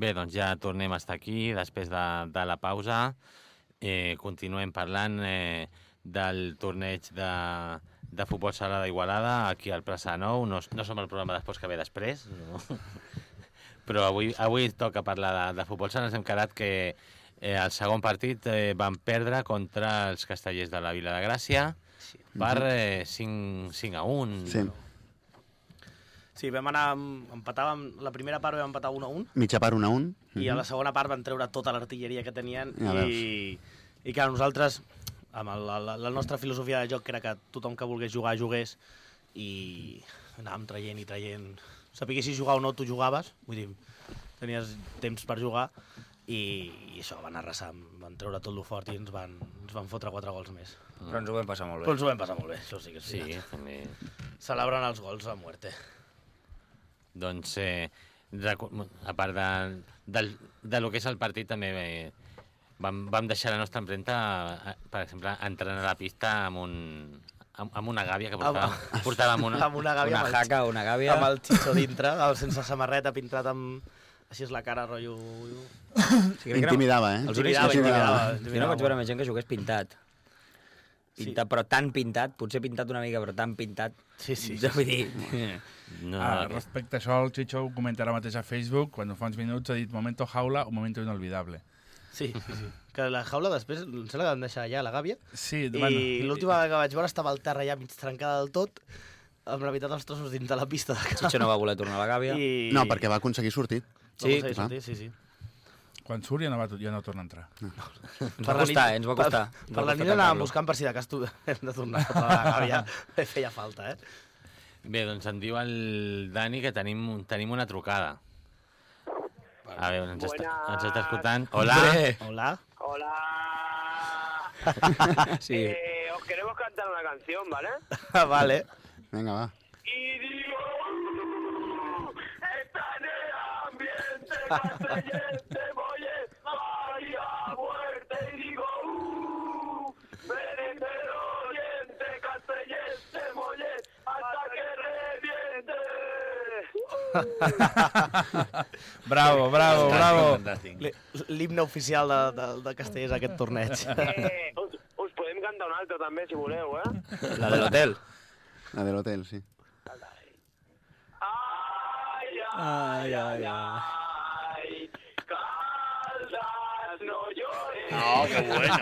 Bé, doncs ja tornem a estar aquí després de, de la pausa. Eh, continuem parlant eh, del torneig de, de futbol sala d'Igualada aquí al Plaça Nou. No, no som el programa d'esports que ve després, no? però avui, avui toca parlar de, de futbol sala. Ens hem quedat que eh, el segon partit eh, van perdre contra els castellers de la Vila de Gràcia per eh, 5, 5 a 1. Sí. Sí, vam anar, empatàvem, la primera part vam empatar 1 a 1, Mitja part 1 a 1. i a la segona part van treure tota l'artilleria que tenien Ja i, i clar, nosaltres amb el, la, la nostra filosofia de joc que era que tothom que volgués jugar jugués i anàvem traient i traient sapiguessis jugar o no, tu jugaves vull dir, tenies temps per jugar i, i això, van arrasar van treure tot lo fort i ens van, ens van fotre quatre gols més Però ens ho vam passar molt però bé. ens ho vam passar molt bé, això sí que és Sí, veritat. també. celebren els gols a muerte Doncs, eh, a part de, del, de lo que és el partit, també eh, vam, vam deixar la nostra empremta, eh, per exemple, entrant a la pista amb, un, amb, amb una gàbia que portàvem. portàvem una, amb una gàbia Una amb jaca, una gàbia... amb el xitxo dintre, el sense samarreta, pintat amb... Així és la cara, rotllo... Sí, Intimidava, eh? Els únics Intimidava, que intimidava, Jo no intimidava vaig veure més gent que jugués pintat. Sí. Pintat, però tan pintat, potser pintat una mica, però tan pintat. Sí, sí. Ja vull dir... no, Ah, respecte a això, el Chicho ho comenta ara mateix a Facebook, quan fa uns minuts ha dit momento jaula o momento inolvidable. Sí, sí, sí. Que la jaula després, em sembla que van deixar allà, la gàbia, Sí, i bueno, l'última vegada que vaig veure estava al terra ja mig trencada del tot, amb la meitat dels trossos dins de la pista. De Chicho no va voler tornar a la gàbia. I... No, perquè va aconseguir sortir. Sí, Sí, sí, sí, sí, sí. quan surt ja no, va, ja no torna a entrar. Ens va costar, eh? Ens va costar. Per, per va la nit anàvem buscant per si de cas tu hem de tornar a la gàbia. Feia falta, eh? Bé, doncs em diu el Dani que tenim, tenim una trucada. A veure, ens, està, ens està escoltant. Hola. Hola. Hola. Sí. Eh, os queremos cantar una canción, ¿vale? vale. Vinga, va. Y digo, está en el ambiente, Bravo, bravo, bravo. Fantàstic. L'himne oficial de, de, de Castellers aquest torneig. Eh, us, us podem cantar un altre també, si voleu, eh? La de l'hotel. La de l'hotel, sí. Ay, Ai, ai, ai. ay, Caldas, no llores. No, qué bueno.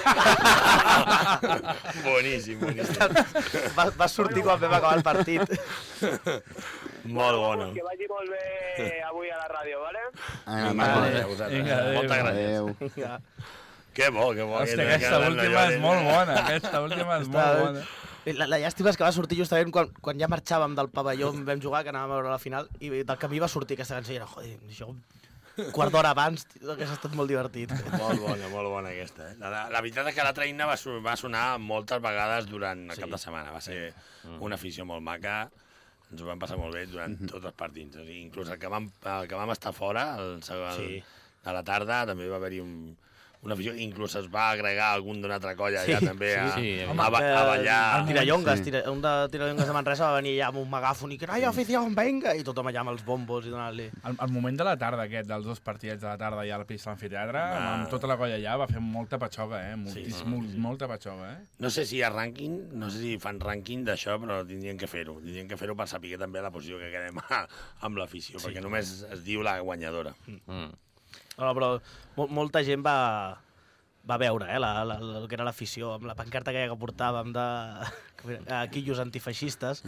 boníssim, boníssim. va, va sortir quan vam acabar el partit. Molt bona. que vagi molt bé avui a la ràdio, ¿vale? Va. Vinga, adéu. Moltes gràcies. Adéu. Que bo, que bo. Hòstia, que- aquesta que- última és que- molt bona. Aquesta última és molt bona. La, la llàstima és que va sortir justament quan, quan ja marxàvem del pavelló on vam jugar, que anàvem a veure la final, i del camí va sortir aquesta cançó i era, joder, això quart d'hora abans, tio, que ha estat molt divertit. Molt bona, molt bona aquesta. Eh? La, la, la veritat és que l'altra himne va, va sonar moltes vegades durant el Sí. cap de setmana. Va ser una afició molt maca, ens ho vam passar molt bé durant tots els partits. O sigui, inclús el que vam, el que vam estar fora, el, segon, Sí. a la tarda, també va haver-hi un, una afició. Inclús es va agregar algun d'una altra colla ja també a, sí, a, home, a, ba- a ballar. El Tirallongues, Sí. tira, un de Tirallongues de Manresa va venir allà amb un megàfon i que ai, afició, venga! I tothom allà amb els bombos i donant-li... El, el moment de la tarda aquest, dels dos partits de la tarda ja a la pista de l'amfiteatre, amb tota la colla allà, va fer molta patxoga, eh? Moltíssim, molt, molta patxoga, eh? No sé si hi ha rànquing, no sé si fan rànquing d'això, però tindrien que fer-ho. Tindrien que fer-ho per saber també la posició que quedem amb l'afició, sí. perquè només es diu la guanyadora. Mm. No, però mol, molta gent va, va veure eh, la, la, la, el que era l'afició, amb la pancarta aquella que portàvem de a quillos antifeixistes,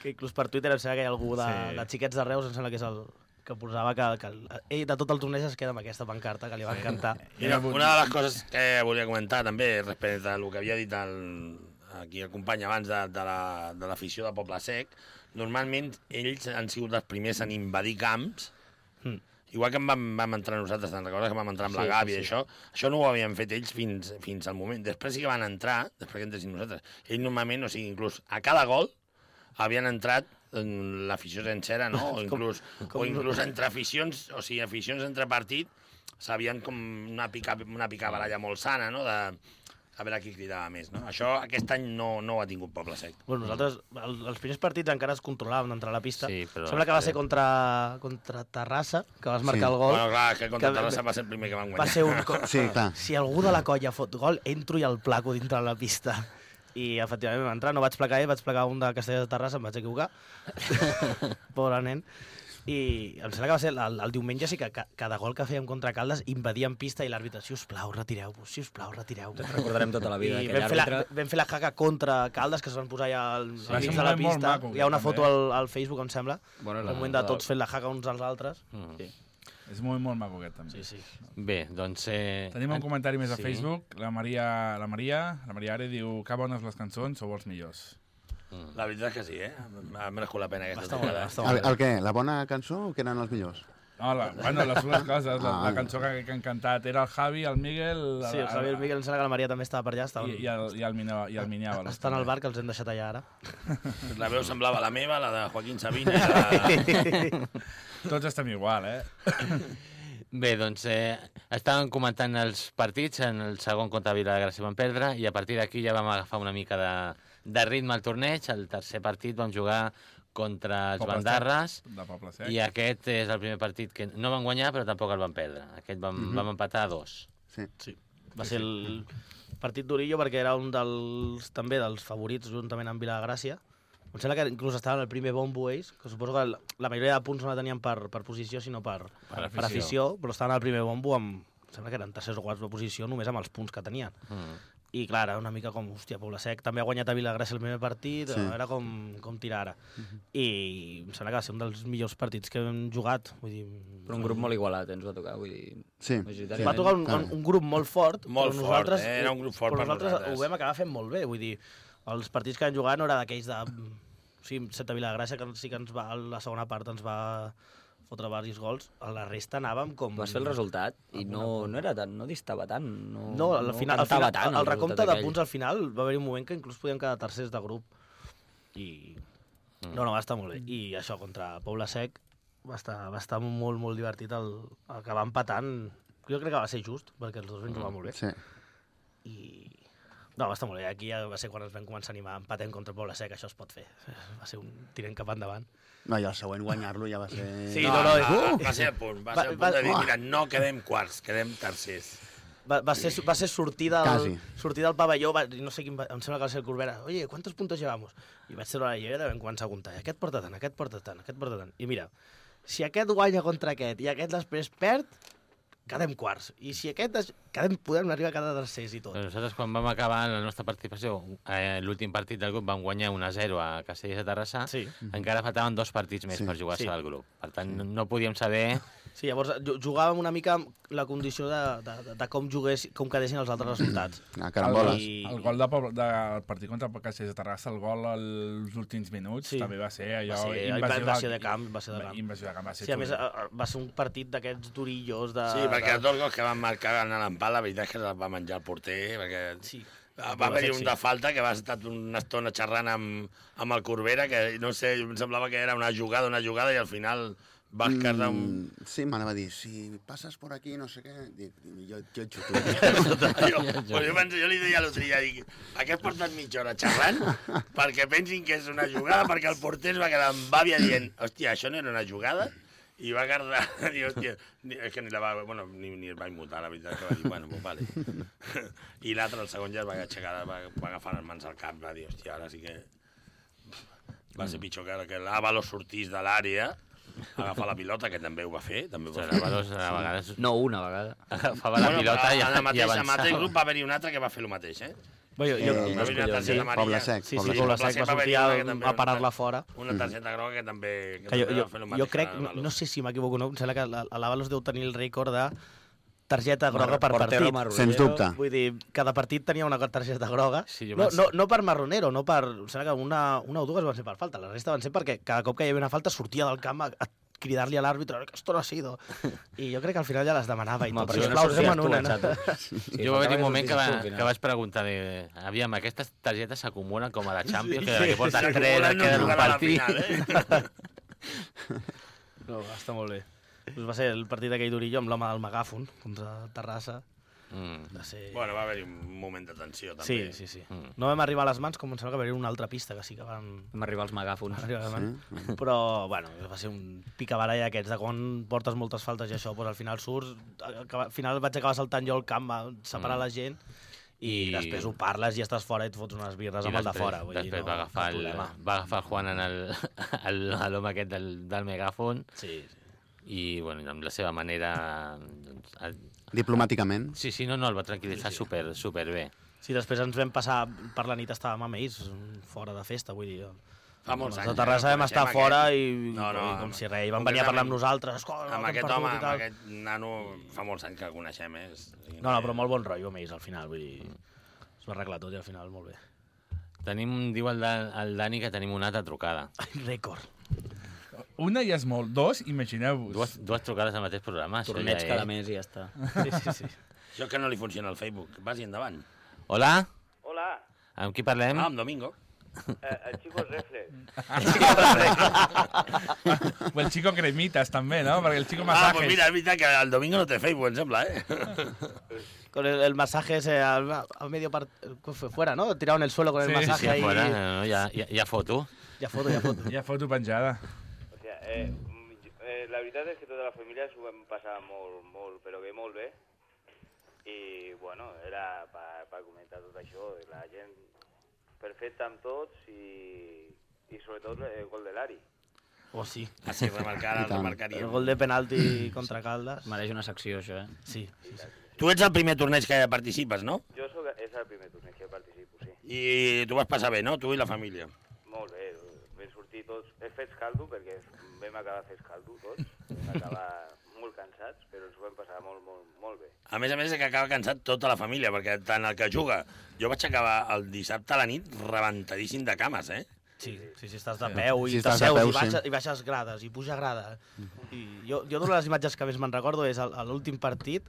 que inclús per Twitter em sembla que hi ha algú de, Sí. de xiquets de Reus, em sembla que és el que posava que, que el- ell de tot el torneig es queda amb aquesta pancarta que li va encantar. Mira, una de les coses que volia comentar també respecte al que havia dit el, aquí el company abans de, de la- de l'afició de Poble Sec, normalment ells han sigut els primers en invadir camps, Mm. Igual que en vam, vam entrar nosaltres, te'n recordes que vam entrar amb Sí, la Gavi sí, això? Això no ho havien fet ells fins, fins al moment. Després sí que van entrar, després que entressin nosaltres. Ells normalment, o sigui, inclús a cada gol havien entrat en l'afició sencera, no? O inclús, com o inclús entre aficions, o sigui, aficions entre partit, sabien com una pica, una picabaralla molt sana, no? De, a veure qui cridava més, no? Això aquest any no, no ho ha tingut Poble Sec. Bueno, nosaltres, el, els primers partits encara es controlàvem d'entrar a la pista. Sí, però- Sembla que va ser contra, contra Terrassa, que vas marcar Sí. el gol. Bueno, clar, que contra que- Terrassa va ser el primer que van guanyar. Va ser un... co- Sí, clar. Si algú de la colla fot gol, entro i el placo dintre de la pista. I efectivament vam entrar, no vaig placar ell, vaig placar un de Castellers de Terrassa, em vaig equivocar. Pobre nen. I em sembla que va ser el, el diumenge sí que ca, cada gol que fèiem contra Caldes invadíem pista i l'àrbitre, si us plau, retireu-vos, si us plau, retireu-vos. Recordarem tota la vida I vam fer, la, vam fer la jaca contra Caldes, que es van posar ja al, ser mig de la pista. maco, Hi ha una també. foto al, al Facebook, em sembla. Bueno, el la- moment de tots fent la jaca uns als altres. Mm. Sí. És molt, molt maco aquest, també. Sí, sí. Bé, doncs... Eh, Tenim un comentari més a sí. Facebook. La Maria, la Maria, la Maria Are diu que bones les cançons, sou els millors. La veritat és que sí, eh? Ha merescut la pena aquesta Està trucada. està El, el què? La bona cançó o que eren els millors? No, la, bueno, les dues coses. La, Ah. la cançó que, que han cantat era el Javi, el Miguel... Sí, el Javi i el Miguel, em sembla que la Maria també estava per allà. Estaven, I, i, el, i el, Mina, i el estan al bar, que els hem deixat allà ara. La veu semblava la meva, la de Joaquín Sabina. La... Tots estem igual, eh? Bé, doncs eh, estàvem comentant els partits, en el segon contra Vilagràcia vam perdre i a partir d'aquí ja vam agafar una mica de, de ritme al torneig. El tercer partit vam jugar contra els Poble Bandarres De Poble Sec. i aquest és el primer partit que no van guanyar però tampoc el van perdre. Aquest vam, mm -hmm. vam empatar a dos. Sí. Sí. Va ser el partit d'Orillo perquè era un dels, també dels favorits juntament amb Vilagràcia. Em sembla que inclús estaven al primer bombo ells, que suposo que la, la majoria de punts no la tenien per, per posició, sinó per, per, afició. per afició, però estaven al primer bombo amb, em sembla que eren tercers o quarts de posició només amb els punts que tenien. Mm. I clar, era una mica com, hòstia, Poble Sec també ha guanyat a Vilagràcia el primer partit, Sí. sí. era com, com tirar ara. I em sembla que va ser un dels millors partits que hem jugat. Vull dir, Però un grup molt igualat ens va tocar, vull dir... Sí. majoritàriament. va tocar un, un, un grup molt fort, Molt però fort, nosaltres, eh? Era un grup fort però per nosaltres nosaltres. ho vam acabar fent molt bé, vull dir, els partits que vam jugar no era d'aquells de... Sí, Seta Vilagràcia, que sí que ens va, a la segona part ens va fotre diversos gols, a la resta anàvem com... Vas fer el resultat i no, no era tant, no distava tant. No, No, al final, al cantava final tant el, recompte de resultat punts al final va haver un moment que inclús podíem quedar tercers de grup. I... Mm. No, no, va estar molt bé. I això, contra Poble Sec, va estar, va estar molt, molt divertit el, el que va empatant. Jo crec que va ser just, perquè els dos vam jugar molt bé. Sí. I... No, va estar molt bé. Aquí ja va ser quan ens vam començar a animar. Empatem contra Poble Sec, això es pot fer. Va ser un tirant cap endavant. No, i el següent guanyar-lo ja va ser... Sí, no, no, va, va ser el punt, va, Va- ser va- punt de dir, mira, no quedem quarts, quedem tercers. Va, va, ser, va ser sortir del, Quasi. sortir del pavelló, va, no sé quin, va- em sembla que va ser el Corbera. Oye, ¿cuántos puntos llevamos? I vaig treure la llevera i vam començar a comptar. Aquest porta tant, aquest porta tant, aquest porta tant. I mira, si aquest guanya contra aquest i aquest després perd, quedem quarts. I si aquest... Es... Quedem, podem arribar a quedar tercers i tot. Però nosaltres, quan vam acabar la nostra participació, eh, l'últim partit del grup vam guanyar 1-0 a Castellers de Terrassa, Sí. encara faltaven dos partits més Sí. per jugar-se Sí. al grup. Per tant, no, no podíem saber... Sí, llavors ju- jugàvem una mica amb la condició de, de, de, de com, jugués, com quedessin els altres resultats. A caramboles. I- El gol de del partit contra el Castellers de Terrassa, el gol als últims minuts, Sí. també va ser allò... Va ser invasió invasió de camp, va ser de camp. Invasió de camp, va ser Sí, a més, a- va ser un partit d'aquests durillos de... Sí, perquè els dos gols que van marcar en l'empat, la veritat és que se'ls va menjar el porter, perquè Sí. va haver-hi un de falta que va estar una estona xerrant amb, amb el Corbera, que no sé, em semblava que era una jugada, una jugada, i al final va quedar un... Mm, sí, m'anava a dir, si passes por aquí, no sé què... Dic, jo, jo et xuto. jo, jo, penso, jo li deia l'altre dia, dic, aquest portat mitja hora xerrant perquè pensin que és una jugada, perquè el porter es va quedar amb bàbia dient, hòstia, això no era una jugada? I va quedar, dir, hòstia, és que ni la va, bueno, ni, ni el va immutar, la veritat, que va dir, bueno, pues vale. I l'altre, el segon ja es va aixecar, va, va agafar les mans al cap, va dir, hòstia, ara sí que... Va ser pitjor que, que l'Àvalo sortís de l'àrea, agafar la pilota, que també ho va fer, també ho va fer. L'Avalos a vegades No una vegada. agafava la pilota i, en el i mateix, al mateix avançava. grup va haver-hi un altre que va fer el mateix, eh? Bueno, jo, Eh, jo, venir una targeta amarilla. Poble Sec, sí, sí, Poble Sec. Va sortir a, a parar-la fora. Una targeta groga que també... Que Que jo, també jo, va fer el jo mateix crec, que no, no sé si m'equivoco no, em sembla que la- l'Avalos deu tenir el rècord de targeta groga per Portero partit. marronero. Sens dubte. Vull dir, cada partit tenia una targeta groga. Sí, no, vaig- no, no per marronero, no per... Em sembla que una, una o dues van ser per falta, la resta van ser perquè cada cop que hi havia una falta sortia del camp a, a cridar-li a l'àrbitre que esto no ha sido. I jo crec que al final ja les demanava i Home, tot. Sisplau, no fem en tu, una. No? Sí, jo va haver un moment que, va, que vaig preguntar, de, aviam, aquestes targetes s'acumulen com a la Champions, que, que porta Sí, tres, no queda un partit. final, eh? No, estar molt bé. Pues va ser el partit aquell d'Orillo amb l'home del megàfon contra Terrassa. Mm. de ser... Bueno, va haver-hi un moment de tensió, sí, també. sí, sí. Mm. No vam arribar a les mans, com em sembla que va haver una altra pista, que sí que van... Vam arribar als megàfons. arribar mans. Sí? Però, bueno, va ser un picabaralla aquests, de quan portes moltes faltes i això, doncs al final surts, al final vaig acabar saltant jo al camp, va separar Mm. la gent, i, I- després ho parles i estàs fora i et fots unes birres I amb el de després- fora. Vull després dir, no, va, agafar cap el, problema. va agafar el Juan en el, l'home aquest del, del megàfon Sí, sí. I, bueno, amb la seva manera... Doncs, a- Diplomàticament. sí, sí, no, no, el va tranquil·litzar super, super bé. Sí, després ens vam passar, per la nit estàvem amb ells, fora de festa, vull dir... Fa molts anys. de Terrassa ja vam estar fora aquest. i, No, no, i com si res, i van venir a parlar amb nosaltres, escolta, Amb aquest home, amb aquest nano, fa molts anys que el coneixem, eh? És- No, no, però molt bon rotllo amb ells al final, vull dir... Es va arreglar tot i al final molt bé. Tenim, diu el, el Dani que tenim una altra trucada. Ai, rècord. Una ja és molt. Dos, imagineu-vos. Dues, dues trucades al mateix programa. això Torneig ja cada és- mes i ja està. Sí, sí, sí. Això que no li funciona al Facebook. Vagi endavant. Hola, Hola, amb qui parlem? Ah, amb Domingo. eh, el chico Reflex. O el Chico Cremitas, també, no? Perquè el Chico Ah, Masajes... pues mira, és veritat que el Domingo no té Facebook, em sembla, eh? Con el, el masaje ese al, al medio par, ¿cómo fue? fuera, ¿no? Tirado en el suelo con el Sí, masaje Sí, ahí. fora, no, ja, ja, ja foto. Ya foto, ya foto. Ha foto penjada. Eh, mm, eh, la veritat és que tota la família s'ho vam passar molt, molt, però que molt bé. I, bueno, era per, per comentar tot això. La gent perfecta amb tots i, i sobretot el gol de l'Ari. Oh, sí. Ah, sí, remarcar, remarcaria. El gol de penalti contra Caldas. Mereix una secció, això, eh? Sí, sí, sí. Tu ets el primer torneig que participes, no? Jo soc, és el primer torneig que participo, sí. I tu vas passar bé, no? Tu i la família. Sortir tots... He fet caldo perquè vam acabar fent caldo tots. Vam acabar molt cansats, però ens ho vam passar molt, molt, molt bé. A més a més és que acaba cansat tota la família, perquè tant el que juga... Jo vaig acabar el dissabte a la nit rebentadíssim de cames, eh? Sí, sí, sí, estàs de peu i Si estàs de t'asseus peu, i, baixes, sí. i baixes grades i puja grada. I jo, jo d'una de les imatges que més me'n recordo és l'últim partit,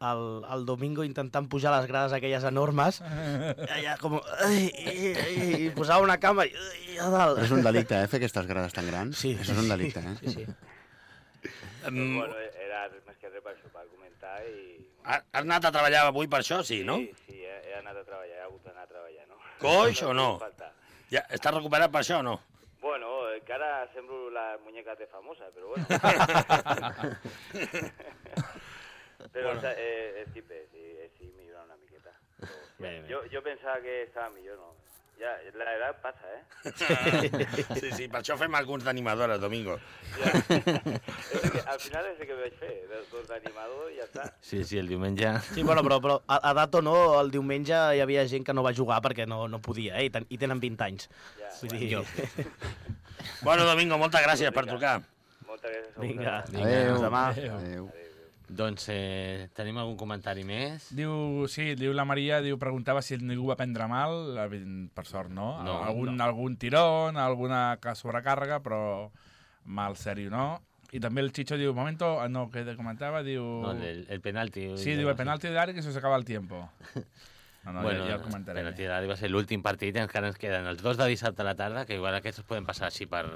el, el Domingo intentant pujar les grades aquelles enormes, allà com... Ai, ai, ai, I posava una cama i, ai, a dalt. És un delicte, eh, fer aquestes grades tan grans. Sí, Això és un delicte, eh? Sí, sí. Mm, Bueno, era més que res per això, per comentar i... Has has anat a treballar avui per això, sí, no? Sí, sí, he, he anat a treballar, he hagut d'anar a treballar, no? Coix o no? Ja, estàs recuperat per això o no? Bueno, encara semblo la muñeca de famosa, però bueno. però bueno. eh, estic bé, sí, estic millorant una miqueta. Però, Bé, bé. Jo, jo pensava que estava millor, no? Ja, la edat passa, eh? Sí, sí, per això fem alguns d'animadores, Domingo. Ja. que, al final és el que vaig fer, doncs d'animador i ja està. Sí, sí, el diumenge... Sí, bueno, però, però a, a dat o no, el diumenge hi havia gent que no va jugar perquè no, no podia, eh? I, ten, i tenen 20 anys. Ja, Vull dir... Bueno, Domingo, moltes gràcies per trucar. Moltes gràcies Vinga. Vinga, Adéu. fins demà. Adéu. Doncs eh, tenim algun comentari més? Diu, sí, diu la Maria, diu, preguntava si ningú va prendre mal, per sort no, No, algun, no. algun tirón, alguna sobrecàrrega, però mal sèrio no. I també el Chicho diu, momento, ah, no, que te comentava, diu... No, el, el penalti. Sí, diu, el penalti de Ari que se acaba el tiempo. No, no, bueno, ja, ja el comentaré. penalti de l'Ari va ser l'últim partit, encara ens queden els dos de dissabte a la tarda, que igual aquests es poden passar així per...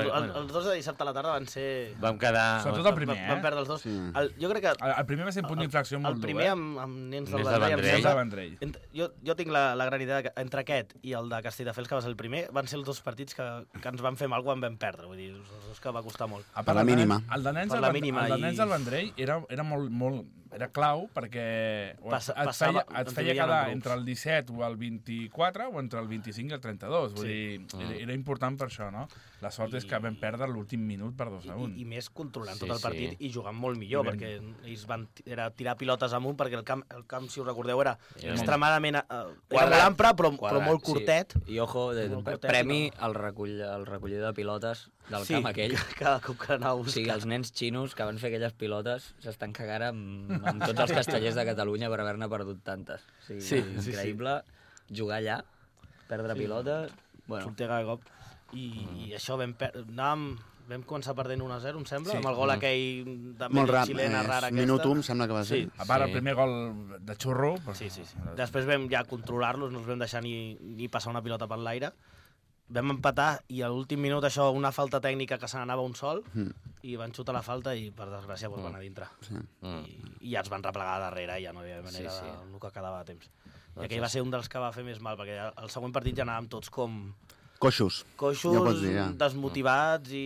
El, el, els dos de dissabte a la tarda van ser... Vam quedar... Sobretot el primer, eh? perdre els dos. Sí. El, jo crec que El, el primer va ser un punt d'infracció molt el primer dur, eh? amb, amb Nens del Vendrell. Nens del Vendrell. Ent- Jo, jo tinc la, la gran idea que entre aquest i el de Castelldefels, que va ser el primer, van ser els dos partits que, que ens van fer mal quan vam perdre. Vull dir, els dos que va costar molt. A Per la de mínima. Nens- El de Nens, Per del la mínima el de Nens del Vendrell era, era molt, molt, era clau perquè o Passa- et, passava- feia, et feia en quedar grups. entre el 17 o el 24 o entre el 25 i el 32. Vull Sí. dir, era, era important per això, no? La sort és que vam perdre l'últim minut per 2 a 1. I, I més controlant Sí, tot el partit sí. i jugant molt millor, I ben- perquè ells van era tirar pilotes amunt, perquè el camp, el camp si us recordeu, era Era extremadament... Eh, era Quadrat. molt ample, però, però Quadrat, molt curtet. Sí. I ojo, de, curtet, premi no? al, recull, al recollidor de pilotes del sí, camp aquell. cada cop que anava a O buscar. sigui, els nens xinos que van fer aquelles pilotes s'estan cagant amb, amb tots els castellers de Catalunya per haver-ne perdut tantes. O sigui, Sí, sí, sí. increïble jugar allà, perdre Sí. pilotes... Bueno, Sortir cada cop. I, i això vam, per... anàvem, vam començar perdent 1-0, em sembla, Sí. amb el gol aquell de Molt rap, xilena eh, rara aquesta. minut 1, em sembla que va ser. Sí. A part, Sí. el primer gol de xurro... Però... Sí, sí, sí. Després vam ja controlar-los, no els vam deixar ni, ni passar una pilota per l'aire vam empatar i a l'últim minut això, una falta tècnica que se n'anava un sol Mm. I van xutar la falta i per desgràcia doncs, van a dintre. Sí. Mm. I, I ja ens van replegar darrere i ja no hi havia manera Sí, sí, sí. sí. de, el que quedava a temps. I Doncs aquell va ser un dels que va fer més mal, perquè el següent partit ja anàvem tots com Coixos. coixos, Ja dir, ja. desmotivats i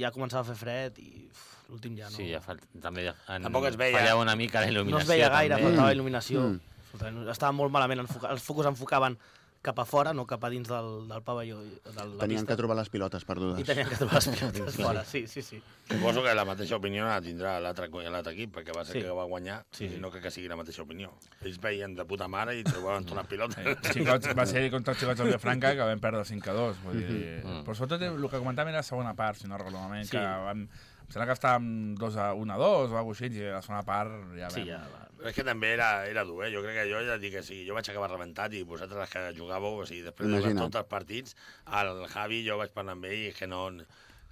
ja començava a fer fred i l'últim ja no... Sí, ja fal... també en... Tampoc es veia. Fallava una mica la il·luminació. no es veia gaire, també. faltava il·luminació. Mm. Mm. Estava molt malament, enfoca... els focus enfocaven cap a fora, no cap a dins del, del pavelló, de la Tenien pista. que trobar les pilotes perdudes. I tenien que trobar les pilotes fora, sí, sí, sí. Suposo que la mateixa opinió la tindrà l'altre equip, perquè va ser Sí. que va guanyar, Sí, no crec que sigui la mateixa opinió. Ells veien de puta mare i trobaven les pilotes. Eh, Xicots, va ser contra els xicots del Vilafranca que vam perdre 5 a 2. Vull dir, Mhm. Però sobretot el que comentàvem era la segona part, si no recordo malament, Sí. que vam, em sembla que estàvem 2 a 1 a 2 o alguna cosa així, i la segona part ja vam... Sí, ja va. Però és que també era, era dur, eh? Jo crec que jo ja dic que sí, jo vaig acabar rebentat i vosaltres que jugàveu, o sigui, després de jugar Imagina't. tots els partits, el Javi, jo vaig parlar amb ell i que no...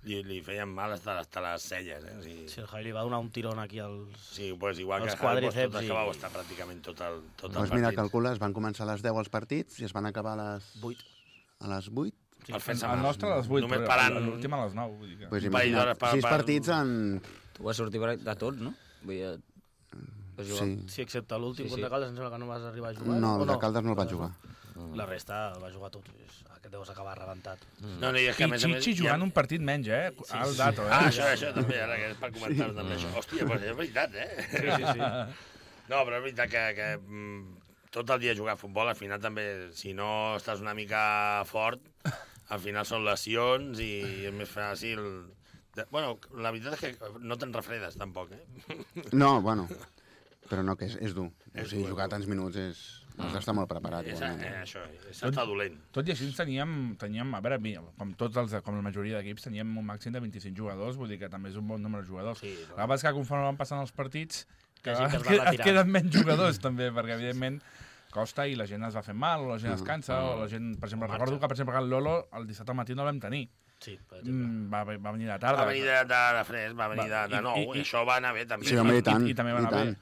Li, li feien mal hasta, hasta les celles, eh? O sigui, Sí, el Javi li va donar un tirón aquí als... sí, pues igual que Javi, pues, quadríceps tots i- vau estar pràcticament tot el, tot el Doncs mira, partit. calcula, es van començar a les 10 els partits i es van acabar a les, 8. a les 8. El El, fent el nostre a les 8, Només però parant- l'últim a les 9. Vull dir que... Pues Un parell imagina't, d'hores per- sis per- partits en... Tu vas sortir per- de tot, no? Vull dir, vas jugar... Sí. Sí, excepte l'últim Sí, sí. contra Caldes, em sembla que no vas arribar a jugar. No, el de Caldes no el vaig jugar. La resta va jugar tot. Aquest deus acabar rebentat. No, no, i és que a I més a més... Chichi jugant un partit menys, eh? Alt dato, eh? Ah, això, això també, ara que és per comentar també això. Hòstia, però és veritat, eh? Sí, sí, sí. No, però és veritat que, que mm, tot el dia jugar a futbol, al final també, si no estàs una mica fort, al final són lesions i és més fàcil... De... Bueno, la veritat és que no te'n refredes, tampoc, eh? No, bueno, però no, que és, és dur. O És sigui, dur, jugar dur. tants minuts és... Has d'estar molt preparat, És, igualment. eh, això, és estar dolent. Tot i així teníem, teníem a veure, com tots els, com la majoria d'equips, teníem un màxim de 25 jugadors, vull dir que també és un bon número de jugadors. Sí, La cosa és que conforme van passant els partits, que, ha gent que es va que- et retirar. queden menys jugadors també, perquè evidentment costa i la gent es va fent mal, o la gent es Mm. cansa, o la gent, per exemple, recordo que, per exemple, que el Lolo el dissabte al matí no el vam tenir. Sí, per exemple. Mm, va, va venir de tarda. Va venir de, de, de fresc, va venir de, Va, de i- nou, i- i, això va anar bé també. Sí, home, i tant, I, i també va i anar bé. tant.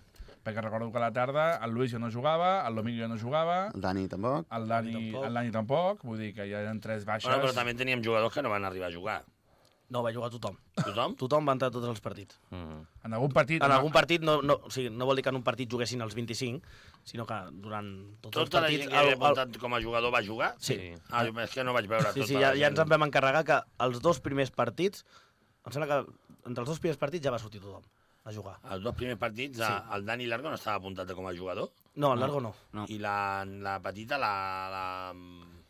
Perquè recordo que a la tarda el Luis ja no jugava, el Domingo ja no jugava, El Dani tampoc. el Dani, tampoc. el Dani tampoc, vull dir que ja eren tres baixes. Bueno, però també teníem jugadors que no van arribar a jugar. No, va jugar tothom. Tothom? Tothom va entrar a tots els partits. Mm. En algun partit... En algun partit, no, no, o sigui, no vol dir que en un partit juguessin els 25, sinó que durant tots els Tota la partits... gent que havia apuntat com a jugador va jugar? Sí. Ah, jo- és que no vaig veure Sí, tota sí, ja, ja ens en vam encarregar que els dos primers partits, em sembla que entre els dos primers partits ja va sortir tothom a jugar. Els dos primers partits, sí. el Dani Largo no estava apuntat com a jugador, No, el Largo no. No. i la, la petita, la... la...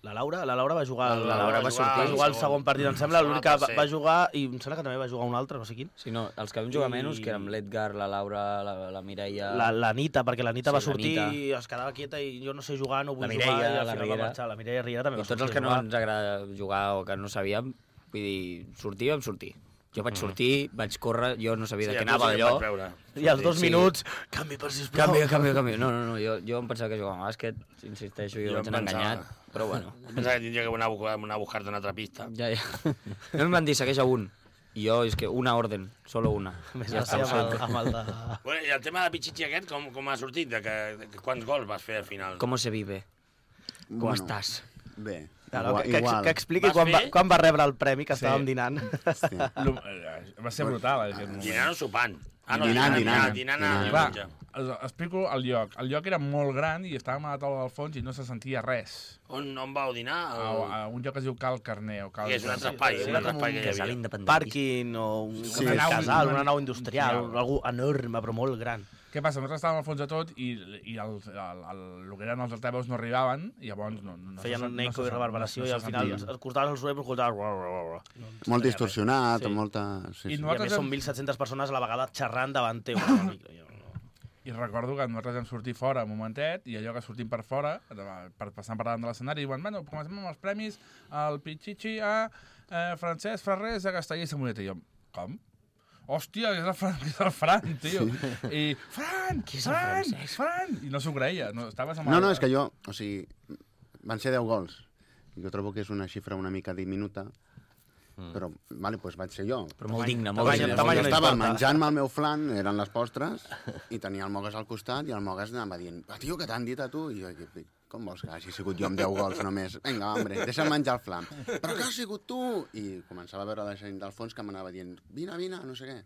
La Laura, la Laura va jugar, La Laura va va, sortir va jugar el segon. segon partit, em sembla, o l'únic que va, va jugar, i em sembla que també va jugar un altre, no sé quin. Sí, no, els que vam jugar I- menys, que érem l'Edgar, la Laura, la, la Mireia... La, la Nita, perquè la Nita Sí, va sortir Nita. i es quedava quieta i jo no sé jugar, no vull La jugar, Mireia, i al la final va Riera. marxar. La Mireia Riera també I va tots sortir els que no jugar. ens agrada jugar o que no sabíem, vull dir, sortir vam sortir. Jo vaig sortir, vaig córrer, jo no sabia de a què anava sí allò. I als dos Sí. minuts, canvi per sisplau. Canvi, canvi, canvi. No, no, no, jo, jo em pensava que jugàvem a bàsquet, insisteixo, jo, Jo vaig anar pensava- enganyat, però bueno. Pensava que tindria que anar a, buscar, anar a buscar-te una altra pista. Ja, ja. No em van dir, segueix a un. I jo, és que una orden, solo una. Més ja està, amb, el, amb el de... Bueno, I el tema de Pichichi aquest, com, com ha sortit? De que, de que quants gols vas fer al final? ¿Cómo se vive? ¿Cómo Bueno, estàs? Bé, Claro, igual. que, que, igual. que expliqui quan va, quan va rebre el premi que Sí. estàvem dinant. Lo- eh, Va ser brutal, aquest moment. Dinant o sopant? Ah, no, Dinant, dinant, dinant. dinant, Dinant. dinant, Clar, dinant. us explico el lloc. El lloc era molt gran i estàvem a la taula del fons i no se sentia res. On, on vau dinar? A, O... a un lloc que es diu Cal Carner. O Cal... Que és un altre espai, sí, un altre espai un que hi Casal havia. independent. Parking o un Sí. sí, Una nau- casal, una una- nau industrial, industrial. algú enorme però molt gran. Què passa? Nosaltres estàvem al fons de tot i, i el, el, el, el que eren els altaveus no arribaven i llavors no, no, no Feien se- un no eco se- i reverberació no i al final es cortaves els orells i. No, no Molt distorsionat, Sí. molta... Sí, I sí. no- res. I a més són hem- 1.700 persones a la vegada xerrant davant teu. I recordo que nosaltres vam sortir fora un momentet i allò que sortim per fora, per passant per davant de l'escenari, diuen, bueno, comencem amb els premis, el Pichichi a eh, Francesc Ferrés de Castellà i Samoneta. I jo, com? Hòstia, que és el Fran, que és el Fran, tio. I, Fran, Qui és el Fran, Francesc? Fran! I no s'ho creia. No, estaves amb No, no, és que jo... O sigui, van ser 10 gols. Jo trobo que és una xifra una mica diminuta, però, vale, doncs vaig ser jo. Però molt digne, molt digne. jo estava importa. menjant-me el meu flan, eren les postres, i tenia el Mogues al costat, i el Mogues anava dient, ah, tio, que t'han dit a tu? I jo, "Què- com com vols que hagi sigut jo amb 10 gols només? Vinga, hombre, deixa'm menjar el flam. Però que has sigut tu? I començava a veure la gent del fons que m'anava dient, vine, vine, no sé què.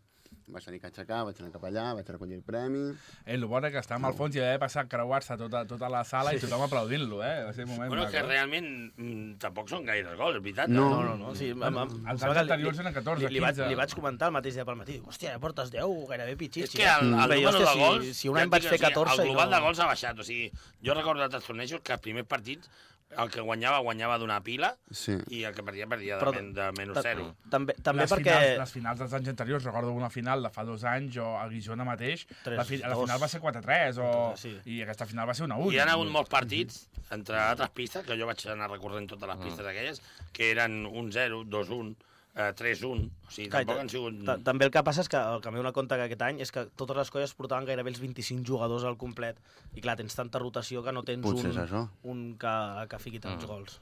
Vaig tenir que aixecar, vaig anar cap allà, vaig recollir el premi... Eh, el bo era que estàvem al fons i havia passat creuar-se tota, tota la sala i tothom aplaudint-lo, eh? Va ser un moment Bueno, que realment mm, tampoc són gaires gols, és veritat. No. No, no, no. Sí, amb, amb, Els anys anteriors eren 14, li, li, vaig, 15. li vaig comentar el mateix dia pel matí. Hòstia, ja portes 10, gairebé pitxitxi. És que el, el dir, número de gols... Si, si un any vaig fer 14 o sigui, i El global no... de gols ha baixat, o sigui, jo recordo d'altres tornejos que els primers partits el que guanyava, guanyava d'una pila Sí. i el que perdia, perdia de, Però- men, de menys Ta- zero. També, també les perquè... Finals, les finals dels anys anteriors, recordo una final de fa dos anys, o a Guissona mateix, Tres, la, fi, la final va ser 4-3, o... Sí. i aquesta final va ser una 1. Hi ha hagut molts partits, entre altres pistes, que jo vaig anar recorrent totes les pistes aquelles, que eren 1-0, 2-1, eh, 3-1, o sigui, Clar, tampoc ta- han sigut... ta- També el que passa és que el que m'he donat compte que aquest any és que totes les colles portaven gairebé els 25 jugadors al complet i clar, tens tanta rotació que no tens Potser un, això. un que, que fiqui tants Mm. gols.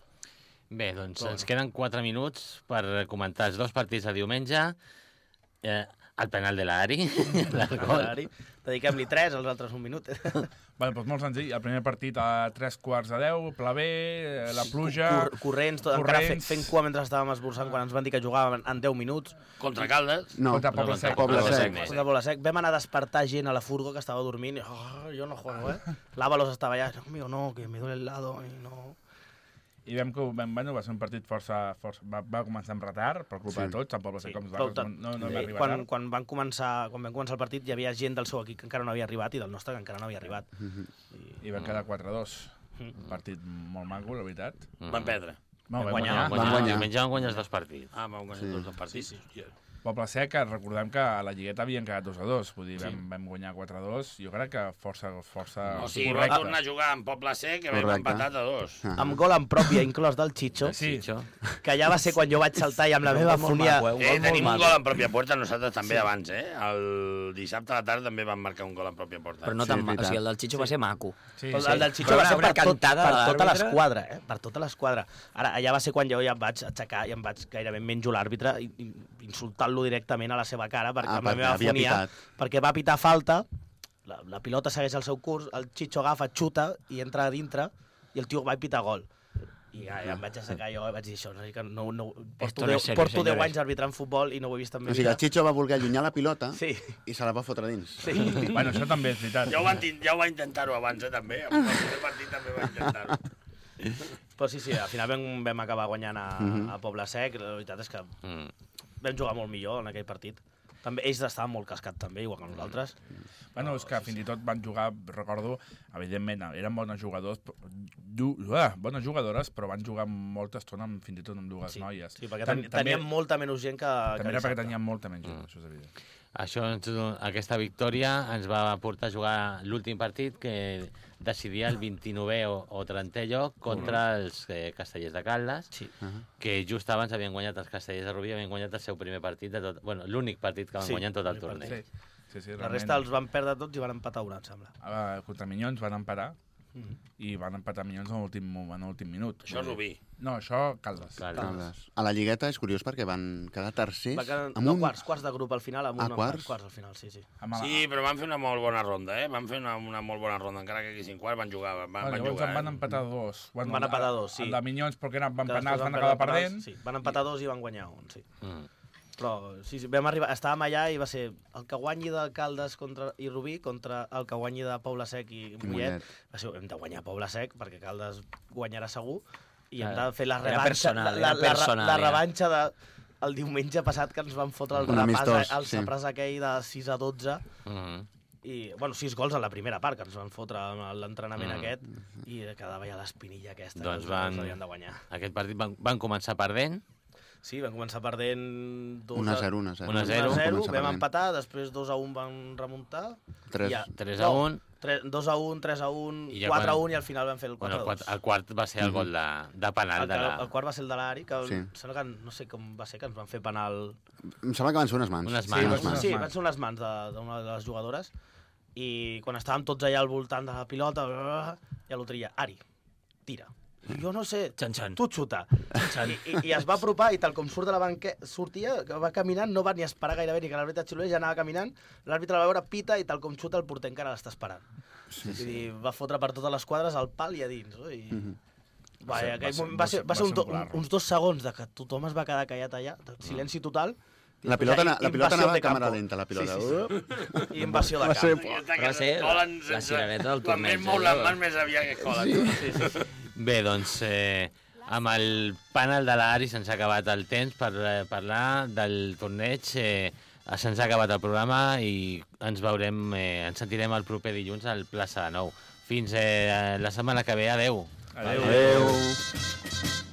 Bé, doncs Però ens queden 4 minuts per comentar els dos partits de diumenge. Eh, el penal de l'Ari. Ari, Dediquem-li 3, els altres un minut. Bueno, doncs molt senzill. El primer partit a 3 quarts de 10, pla B, eh, la pluja... Cor corrents, tot, encara fe, corrents. fent cua mentre estàvem esborzant quan ens van dir que jugàvem en 10 minuts. Contra Caldes, No, Contra Poble contra Sec. Poble Poble Sec. Sec. Contra Bola Sec. Vam anar a despertar gent a la furgo que estava dormint i oh, jo no juego, eh? L'Àvalos estava allà, no, mío, no, que me duele el lado i no... I vam, que, vam, bueno, va ser un partit força... força va, va començar amb retard, per culpa Sí. de tots, el Poble Sec Sí, com però no, no, no va eh, arribar quan, tard. quan, van començar, quan vam començar el partit hi havia gent del seu equip que encara no havia arribat i del nostre que encara no havia arribat. I van quedar 4-2. Mm. Un partit molt maco, la veritat. van perdre. No, vam guanyar. guanyar. Van Van guanyar. Diumenge van guanyar els dos partits. Ah, van guanyar Sí. tots els partits. Sí, sí. Poble Sec, recordem que a la Lligueta havien quedat 2 a 2, vull dir, vam, vam guanyar 4 a 2, jo crec que força, força O sigui, va correcte. tornar a jugar amb Poble Sec, que vam empatat a dos. Ah. Amb gol en pròpia, inclòs del Chicho, Sí, Això. que ja va ser quan jo vaig saltar i amb la meva fonia... maco, eh? Un Eh, gol tenim un maco. gol en pròpia porta, nosaltres també sí. abans, eh? El dissabte a la tarda també vam marcar un gol en pròpia porta. Però no Sí, tan és ma... O sigui, el del Chicho va ser maco. sí, El, sí. el del Chicho Però va ser una per, tot, cantada per tota l'esquadra, eh? Per tota l'esquadra. Ara, allà va ser quan jo ja em vaig aixecar i em vaig gairebé menjo l'àrbitre i, i insultant-lo directament a la seva cara perquè Ah, amb la perquè meva havia fonia, pitat. perquè va pitar falta, la, la pilota segueix el seu curs, el Chicho agafa, xuta i entra a dintre i el tio va pitar gol. I ja, ja em vaig assecar jo i vaig dir això, no, que no, no, porto, Esto no 10, es serio, porto 10 señores. anys arbitrant futbol i no ho he vist en O sigui, el Chicho va voler allunyar la pilota Sí, i se la va fotre dins. sí. Bueno, això també és veritat. Ja ho, van, ja ho va intentar-ho abans, eh, també. En el primer partit també va intentar-ho. Però sí, sí, al final vam, vam acabar guanyant a, Mhm. a Poble Sec. La veritat és que Mm. Vam jugar molt millor en aquell partit. També, ells estaven molt cascats també, igual que nosaltres. Bueno, és que fins i tot van jugar, recordo, evidentment, eren bones jugadors, ju, ah, bones jugadores, però van jugar molta estona amb, fins i tot amb dues Sí, noies. sí perquè ten, teníem molta menys gent que, També que era perquè tenien molta menys gent, Mm. això és evident. Això, aquesta victòria ens va portar a jugar l'últim partit que decidia el 29è o, o 30è lloc contra els eh, castellers de Caldes, Sí. que just abans havien guanyat els castellers de Rubí, havien guanyat el seu primer partit de tot... Bueno, l'únic partit que van Sí, guanyar en tot el torneig. Sí, sí, sí, La resta els van perdre tots i van empatar una, em sembla. Uh, contra Minyons van empatar Mm. i van empatar Minyons en l'últim en l'últim minut. Això és Rubí. No, això, Caldes. Caldes. Caldes. A la Lligueta és curiós perquè van quedar tercers Va quedar, amb no, un... quarts, quarts de grup al final, amb Ah, un quarts? quarts al final, sí, sí. Amb la- Sí, però van fer una molt bona ronda, eh? Van fer una, una molt bona ronda, encara que haguessin quart, van jugar, van, Bueno, van llavors jugar. en van eh? empatar dos. Bueno, Van empatar dos, sí. El de Minyons, perquè eren, van Que penals, després van acabar perdent. Sí, van empatar dos i van guanyar un, sí. Mm. Però sí, sí, vam arribar, estàvem allà i va ser el que guanyi de Caldes contra, i Rubí contra el que guanyi de Poble Sec i Mollet. Mollet. Va ser, hem de guanyar Poble Sec perquè Caldes guanyarà segur i hem de fer la era revanxa, personal, la, la, la, la revanxa de, el diumenge passat que ens van fotre el repàs, amistós, el sí. sapràs aquell de 6 a 12 Mm. i, bueno, 6 gols a la primera part que ens van fotre amb l'entrenament Mm. aquest i quedava ja l'espinilla aquesta Doncs que van- havien de guanyar. Aquest partit van, van començar perdent, Sí, vam començar perdent 2 1 a 0, 1 a 0. 1 a 0, 1 a 0 Començar vam perdent. empatar, després 2 a 1 van remuntar. Tres. Ja, 3 a 1. 2 a 1, 3 a 1, I ja 4 a quan- 1 i al final vam fer el 4 Bueno, el, a 2. quart, el quart va ser el gol de, de penal el, de la... el quart va ser el de l'Ari, que Sí. sí. sembla que no sé com va ser, que ens van fer penal... Em sembla que van ser unes mans. Unes Sí, mans. van, unes mans. sí, van ser unes mans de- d'una de, les jugadores i quan estàvem tots allà al voltant de la pilota, ja l'ho tria, Ari, tira. Jo no sé, Xan, xan. tu xuta. I, i, I es va apropar i tal com surt de la banqueta, sortia, que va caminant, no va ni esperar gairebé ni que l'àrbitre xulés, ja anava caminant, l'àrbitre la va veure, pita i tal com xuta el porter encara l'està esperant. Sí, sí. I va fotre per totes les quadres al pal i a dins. No? I... Mm -hmm. Va, ser- va, va ser- va, ser, va ser un, to, un, singular. uns dos segons de que tothom es va quedar callat allà, de silenci total. La pilota, Ja, ana- la pilota anava de a càmera campo. lenta, la pilota. Sí, sí, sí. I invasió de Va ser- camp. Va ser la cirereta del Quan més torneig, mou allò. les mans més aviat que cola. Sí. Bé, doncs, eh, amb el panel de l'Ari se'ns ha acabat el temps per eh, parlar del torneig. Eh, se'ns ha acabat el programa i ens veurem, eh, ens sentirem el proper dilluns al plaça de Nou. Fins eh, la setmana que ve. Adeu. Adéu. Adéu.